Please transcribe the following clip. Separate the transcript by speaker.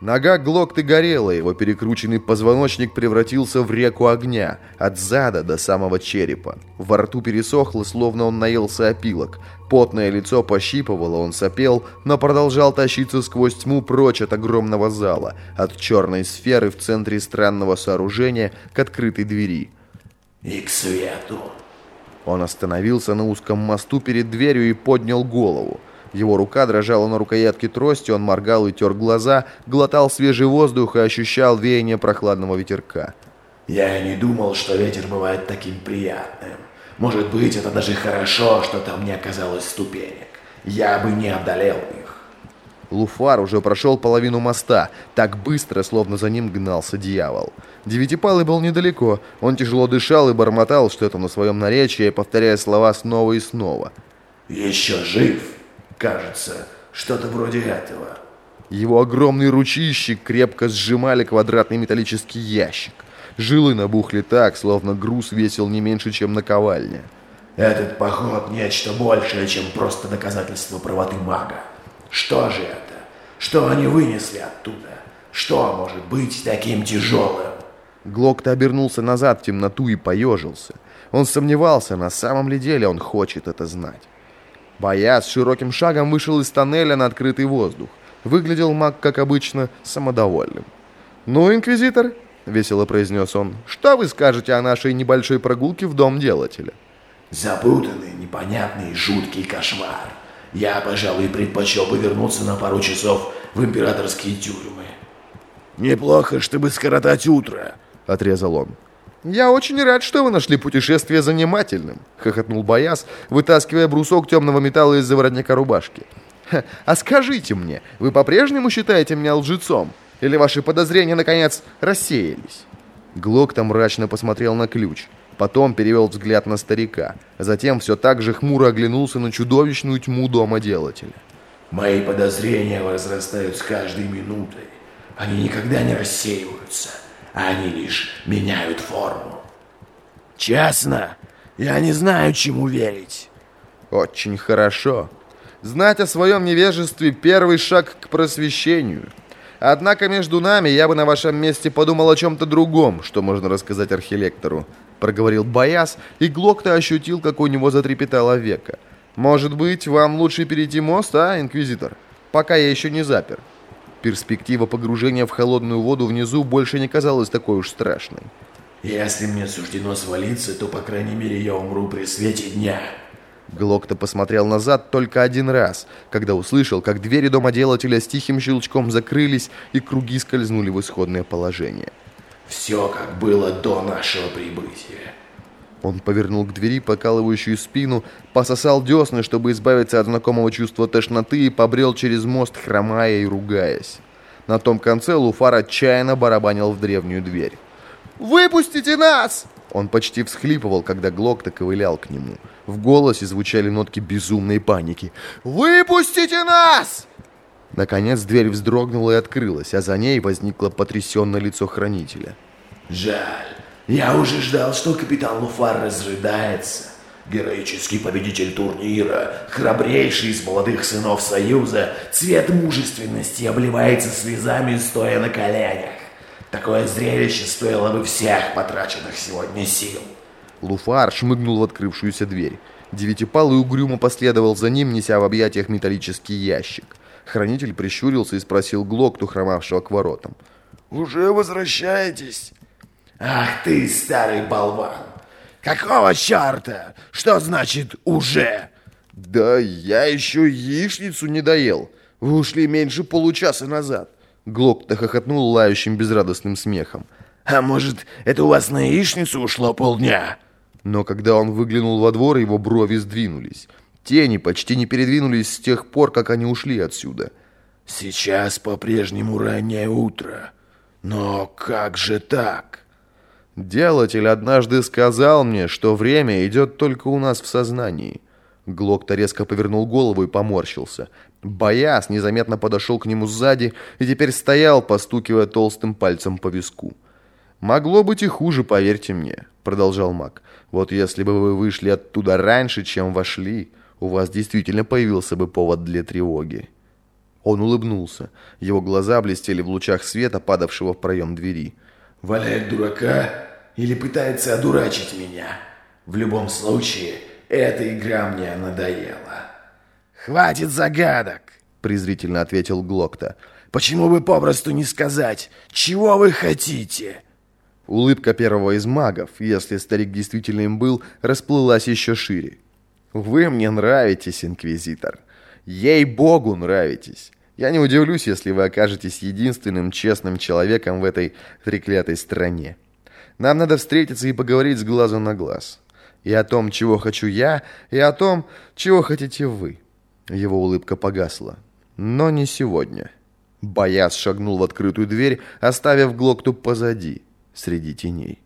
Speaker 1: Нога Глокты горела, его перекрученный позвоночник превратился в реку огня, от зада до самого черепа. Во рту пересохло, словно он наелся опилок. Потное лицо пощипывало, он сопел, но продолжал тащиться сквозь тьму прочь от огромного зала, от черной сферы в центре странного сооружения к открытой двери.
Speaker 2: «И к свету!»
Speaker 1: Он остановился на узком мосту перед дверью и поднял голову. Его рука дрожала на рукоятке трости, он моргал и тер глаза, глотал свежий воздух и ощущал веяние прохладного ветерка.
Speaker 2: «Я не думал, что ветер бывает таким приятным. Может быть, это даже хорошо, что там не оказалось ступенек. Я бы не одолел их».
Speaker 1: Луфар уже прошел половину моста, так быстро, словно за ним гнался дьявол. Девятипалый был недалеко, он тяжело дышал и бормотал что-то на своем наречии, повторяя слова снова и снова.
Speaker 2: «Еще жив?» Кажется, что-то вроде этого.
Speaker 1: Его огромные ручищи крепко сжимали квадратный металлический ящик. Жилы набухли так, словно груз весил не меньше, чем наковальня.
Speaker 2: Этот поход нечто большее, чем просто доказательство правоты мага. Что же это? Что они вынесли оттуда? Что может быть таким тяжелым?
Speaker 1: Глокта обернулся назад в темноту и поежился. Он сомневался, на самом ли деле он хочет это знать. Бояз широким шагом вышел из тоннеля на открытый воздух. Выглядел маг, как обычно, самодовольным. «Ну, инквизитор», — весело произнес он, — «что вы скажете о нашей небольшой прогулке в дом делателя?»
Speaker 2: «Запутанный, непонятный, жуткий кошмар. Я, пожалуй, предпочел бы вернуться на пару часов в императорские тюрьмы».
Speaker 1: «Неплохо, чтобы скоротать утро», — отрезал он. «Я очень рад, что вы нашли путешествие занимательным», — хохотнул Бояс, вытаскивая брусок темного металла из-за воротника рубашки. «А скажите мне, вы по-прежнему считаете меня лжецом? Или ваши подозрения, наконец, рассеялись?» Глок там мрачно посмотрел на ключ, потом перевел взгляд на старика, затем все так же хмуро оглянулся на чудовищную тьму дома делателя.
Speaker 2: «Мои подозрения возрастают с каждой минутой. Они никогда не рассеиваются» они лишь меняют форму. Честно, я не знаю, чему верить.
Speaker 1: Очень хорошо. Знать о своем невежестве – первый шаг к просвещению. Однако между нами я бы на вашем месте подумал о чем-то другом, что можно рассказать архилектору. Проговорил Бояс, и Глокта ощутил, как у него затрепетало века. Может быть, вам лучше перейти мост, а, инквизитор? Пока я еще не запер. Перспектива погружения в холодную воду внизу больше не казалась такой уж страшной.
Speaker 2: «Если мне суждено свалиться, то, по крайней мере, я умру при свете дня».
Speaker 1: Глокта посмотрел назад только один раз, когда услышал, как двери домоделателя с тихим щелчком закрылись и круги скользнули в исходное положение.
Speaker 2: «Все, как было до нашего прибытия».
Speaker 1: Он повернул к двери покалывающую спину, пососал десны, чтобы избавиться от знакомого чувства тошноты и побрел через мост, хромая и ругаясь. На том конце Луфар отчаянно барабанил в древнюю дверь. «Выпустите нас!» Он почти всхлипывал, когда Глокта ковылял к нему. В голосе звучали нотки безумной паники. «Выпустите нас!» Наконец дверь вздрогнула и открылась, а за ней возникло потрясенное лицо хранителя.
Speaker 2: «Жаль, я уже ждал, что капитан Луфар разрыдается. Героический победитель турнира, храбрейший из молодых сынов Союза, цвет мужественности обливается слезами, стоя на коленях. Такое зрелище стоило бы всех потраченных сегодня сил.
Speaker 1: Луфар шмыгнул в открывшуюся дверь. Девятипалый угрюмо последовал за ним, неся в объятиях металлический ящик. Хранитель прищурился и спросил Глокту, хромавшего к воротам.
Speaker 2: «Уже возвращаетесь?» Ах ты, старый болван! Какого черта? Что значит «уже»?
Speaker 1: Да я еще яичницу не доел. Вы ушли меньше получаса назад. Глок-то хохотнул лающим безрадостным смехом.
Speaker 2: А может, это у вас на яичницу ушло полдня?
Speaker 1: Но когда он выглянул во двор, его брови сдвинулись. Тени почти не передвинулись с тех пор, как они ушли отсюда.
Speaker 2: Сейчас по-прежнему раннее утро. Но как же так?
Speaker 1: Делатель однажды сказал мне, что время идет только у нас в сознании. Глокта резко повернул голову и поморщился. Бояс незаметно подошел к нему сзади и теперь стоял, постукивая толстым пальцем по виску. «Могло быть и хуже, поверьте мне», — продолжал маг. «Вот если бы вы вышли оттуда раньше, чем вошли, у вас действительно появился бы повод для тревоги». Он улыбнулся. Его глаза блестели в лучах света, падавшего в проем двери.
Speaker 2: «Валяет дурака или пытается одурачить меня? В любом случае, эта игра мне надоела». «Хватит загадок!» — презрительно ответил Глокта. «Почему бы попросту не сказать, чего вы хотите?»
Speaker 1: Улыбка первого из магов, если старик действительно им был, расплылась еще шире. «Вы мне нравитесь, Инквизитор. Ей-богу, нравитесь. Я не удивлюсь, если вы окажетесь единственным честным человеком в этой треклятой стране. Нам надо встретиться и поговорить с глазу на глаз. И о том, чего хочу я, и о том, чего хотите вы». Его улыбка погасла. «Но не сегодня». Бояс шагнул в открытую дверь, оставив Глокту позади, среди теней.